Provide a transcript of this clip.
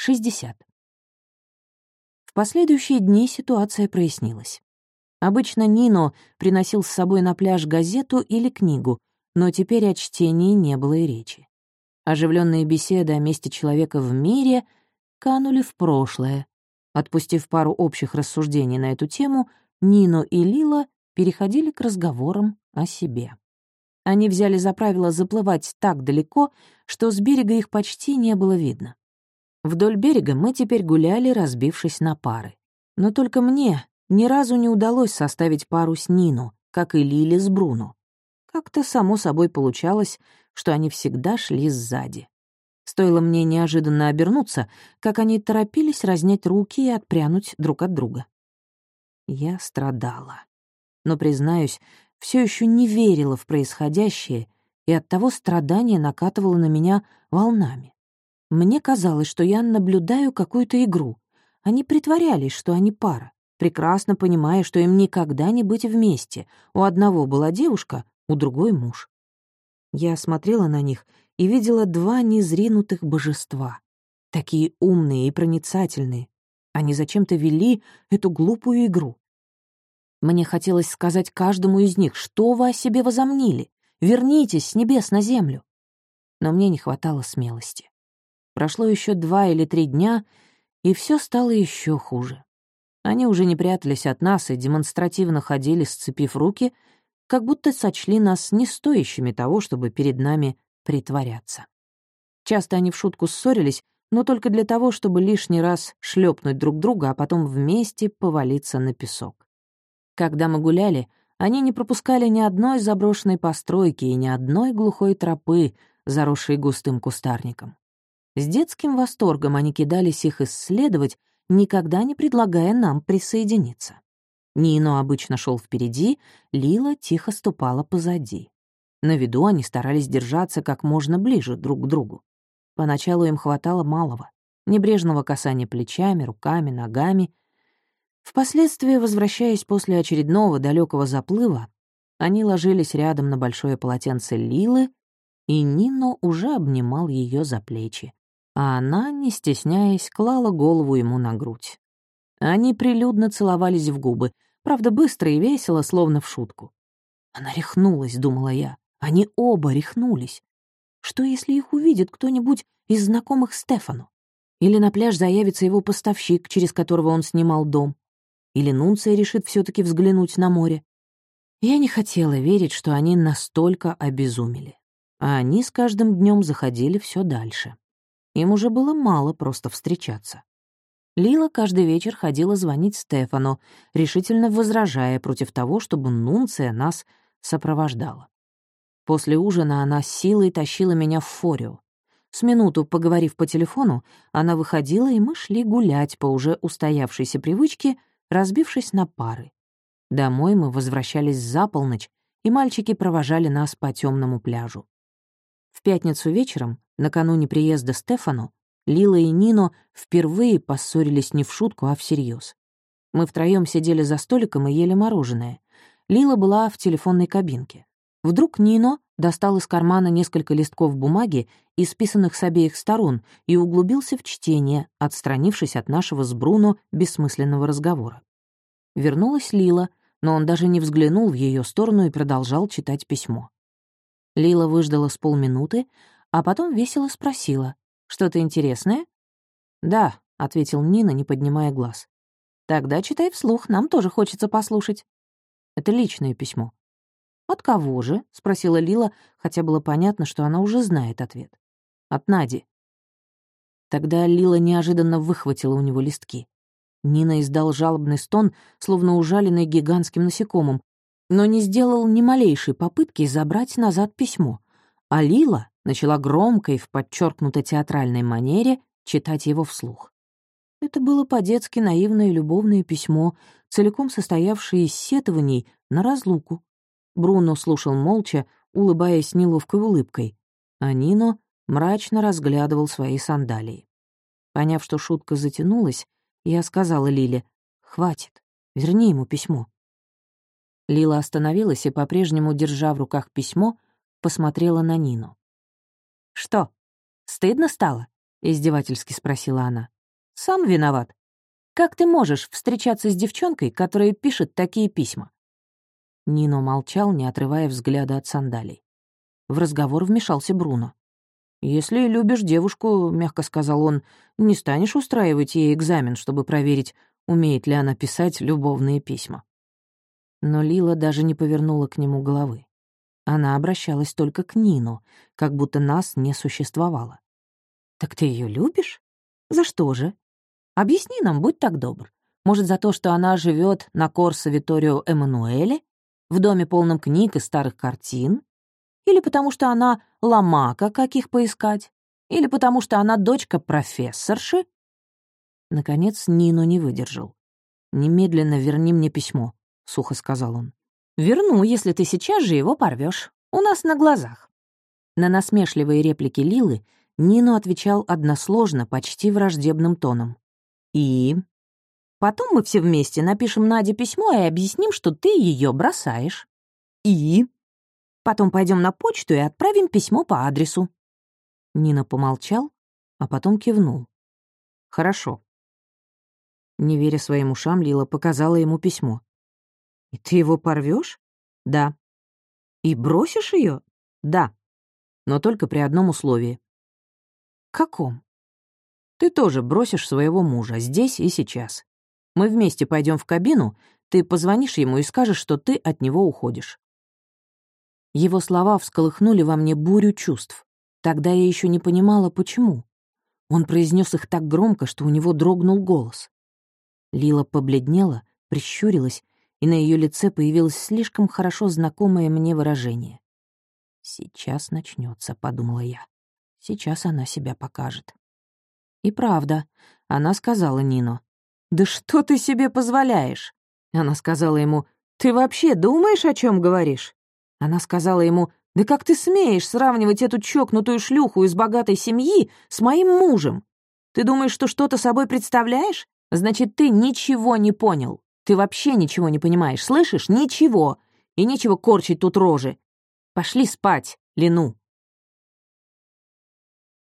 60. В последующие дни ситуация прояснилась. Обычно Нино приносил с собой на пляж газету или книгу, но теперь о чтении не было и речи. Оживленные беседы о месте человека в мире канули в прошлое. Отпустив пару общих рассуждений на эту тему, Нино и Лила переходили к разговорам о себе. Они взяли за правило заплывать так далеко, что с берега их почти не было видно. Вдоль берега мы теперь гуляли, разбившись на пары. Но только мне ни разу не удалось составить пару с Нину, как и Лили с Бруно. Как-то само собой получалось, что они всегда шли сзади. Стоило мне неожиданно обернуться, как они торопились разнять руки и отпрянуть друг от друга. Я страдала. Но, признаюсь, все еще не верила в происходящее, и оттого страдание накатывало на меня волнами. Мне казалось, что я наблюдаю какую-то игру. Они притворялись, что они пара, прекрасно понимая, что им никогда не быть вместе. У одного была девушка, у другой — муж. Я смотрела на них и видела два незринутых божества. Такие умные и проницательные. Они зачем-то вели эту глупую игру. Мне хотелось сказать каждому из них, что вы о себе возомнили. Вернитесь с небес на землю. Но мне не хватало смелости. Прошло еще два или три дня, и все стало еще хуже. Они уже не прятались от нас и демонстративно ходили, сцепив руки, как будто сочли нас не стоящими того, чтобы перед нами притворяться. Часто они в шутку ссорились, но только для того, чтобы лишний раз шлепнуть друг друга, а потом вместе повалиться на песок. Когда мы гуляли, они не пропускали ни одной заброшенной постройки и ни одной глухой тропы, заросшей густым кустарником. С детским восторгом они кидались их исследовать, никогда не предлагая нам присоединиться. Нино обычно шел впереди, Лила тихо ступала позади. На виду они старались держаться как можно ближе друг к другу. Поначалу им хватало малого — небрежного касания плечами, руками, ногами — Впоследствии, возвращаясь после очередного далекого заплыва, они ложились рядом на большое полотенце Лилы, и Нино уже обнимал ее за плечи, а она, не стесняясь, клала голову ему на грудь. Они прилюдно целовались в губы, правда, быстро и весело, словно в шутку. Она рехнулась, думала я. Они оба рехнулись. Что, если их увидит кто-нибудь из знакомых Стефану? Или на пляж заявится его поставщик, через которого он снимал дом? Или Нунция решит все таки взглянуть на море. Я не хотела верить, что они настолько обезумели. А они с каждым днем заходили все дальше. Им уже было мало просто встречаться. Лила каждый вечер ходила звонить Стефану, решительно возражая против того, чтобы Нунция нас сопровождала. После ужина она силой тащила меня в форио. С минуту поговорив по телефону, она выходила, и мы шли гулять по уже устоявшейся привычке разбившись на пары. Домой мы возвращались за полночь, и мальчики провожали нас по темному пляжу. В пятницу вечером, накануне приезда Стефану, Лила и Нино впервые поссорились не в шутку, а всерьез. Мы втроем сидели за столиком и ели мороженое. Лила была в телефонной кабинке. Вдруг Нино достал из кармана несколько листков бумаги, исписанных с обеих сторон, и углубился в чтение, отстранившись от нашего с Бруно бессмысленного разговора. Вернулась Лила, но он даже не взглянул в ее сторону и продолжал читать письмо. Лила выждала с полминуты, а потом весело спросила. «Что-то интересное?» «Да», — ответил Нина, не поднимая глаз. «Тогда читай вслух, нам тоже хочется послушать». «Это личное письмо». «От кого же?» — спросила Лила, хотя было понятно, что она уже знает ответ. «От Нади». Тогда Лила неожиданно выхватила у него листки. Нина издал жалобный стон, словно ужаленный гигантским насекомым, но не сделал ни малейшей попытки забрать назад письмо. А Лила начала громко и в подчеркнуто театральной манере читать его вслух. Это было по-детски наивное любовное письмо, целиком состоявшее из сетований на разлуку, Бруно слушал молча, улыбаясь неловкой улыбкой, а Нино мрачно разглядывал свои сандалии. Поняв, что шутка затянулась, я сказала Лиле, «Хватит, верни ему письмо». Лила остановилась и, по-прежнему, держа в руках письмо, посмотрела на Нину. «Что, стыдно стало? — издевательски спросила она. «Сам виноват. Как ты можешь встречаться с девчонкой, которая пишет такие письма?» Нино молчал, не отрывая взгляда от сандалий. В разговор вмешался Бруно. «Если любишь девушку, — мягко сказал он, — не станешь устраивать ей экзамен, чтобы проверить, умеет ли она писать любовные письма». Но Лила даже не повернула к нему головы. Она обращалась только к Нину, как будто нас не существовало. «Так ты ее любишь? За что же? Объясни нам, будь так добр. Может, за то, что она живет на Корсо Виторио Эммануэле, в доме полном книг и старых картин? Или потому что она ломака, каких поискать? Или потому что она дочка профессорши?» Наконец Нину не выдержал. «Немедленно верни мне письмо», — сухо сказал он. «Верну, если ты сейчас же его порвешь. У нас на глазах». На насмешливые реплики Лилы Нину отвечал односложно, почти враждебным тоном. «И?» «Потом мы все вместе напишем Наде письмо и объясним, что ты ее бросаешь». «И?» «Потом пойдем на почту и отправим письмо по адресу». Нина помолчал, а потом кивнул. «Хорошо». Не веря своим ушам, Лила показала ему письмо. «И ты его порвешь? «Да». «И бросишь ее? «Да». Но только при одном условии. «Каком?» «Ты тоже бросишь своего мужа здесь и сейчас. Мы вместе пойдем в кабину, ты позвонишь ему и скажешь, что ты от него уходишь». Его слова всколыхнули во мне бурю чувств. Тогда я еще не понимала, почему. Он произнес их так громко, что у него дрогнул голос. Лила побледнела, прищурилась и на ее лице появилось слишком хорошо знакомое мне выражение. «Сейчас начнется, подумала я. «Сейчас она себя покажет». И правда, она сказала Нину. «Да что ты себе позволяешь?» Она сказала ему, «Ты вообще думаешь, о чем говоришь?» Она сказала ему, «Да как ты смеешь сравнивать эту чокнутую шлюху из богатой семьи с моим мужем? Ты думаешь, что что-то собой представляешь? Значит, ты ничего не понял. Ты вообще ничего не понимаешь, слышишь? Ничего. И нечего корчить тут рожи. Пошли спать, Лену.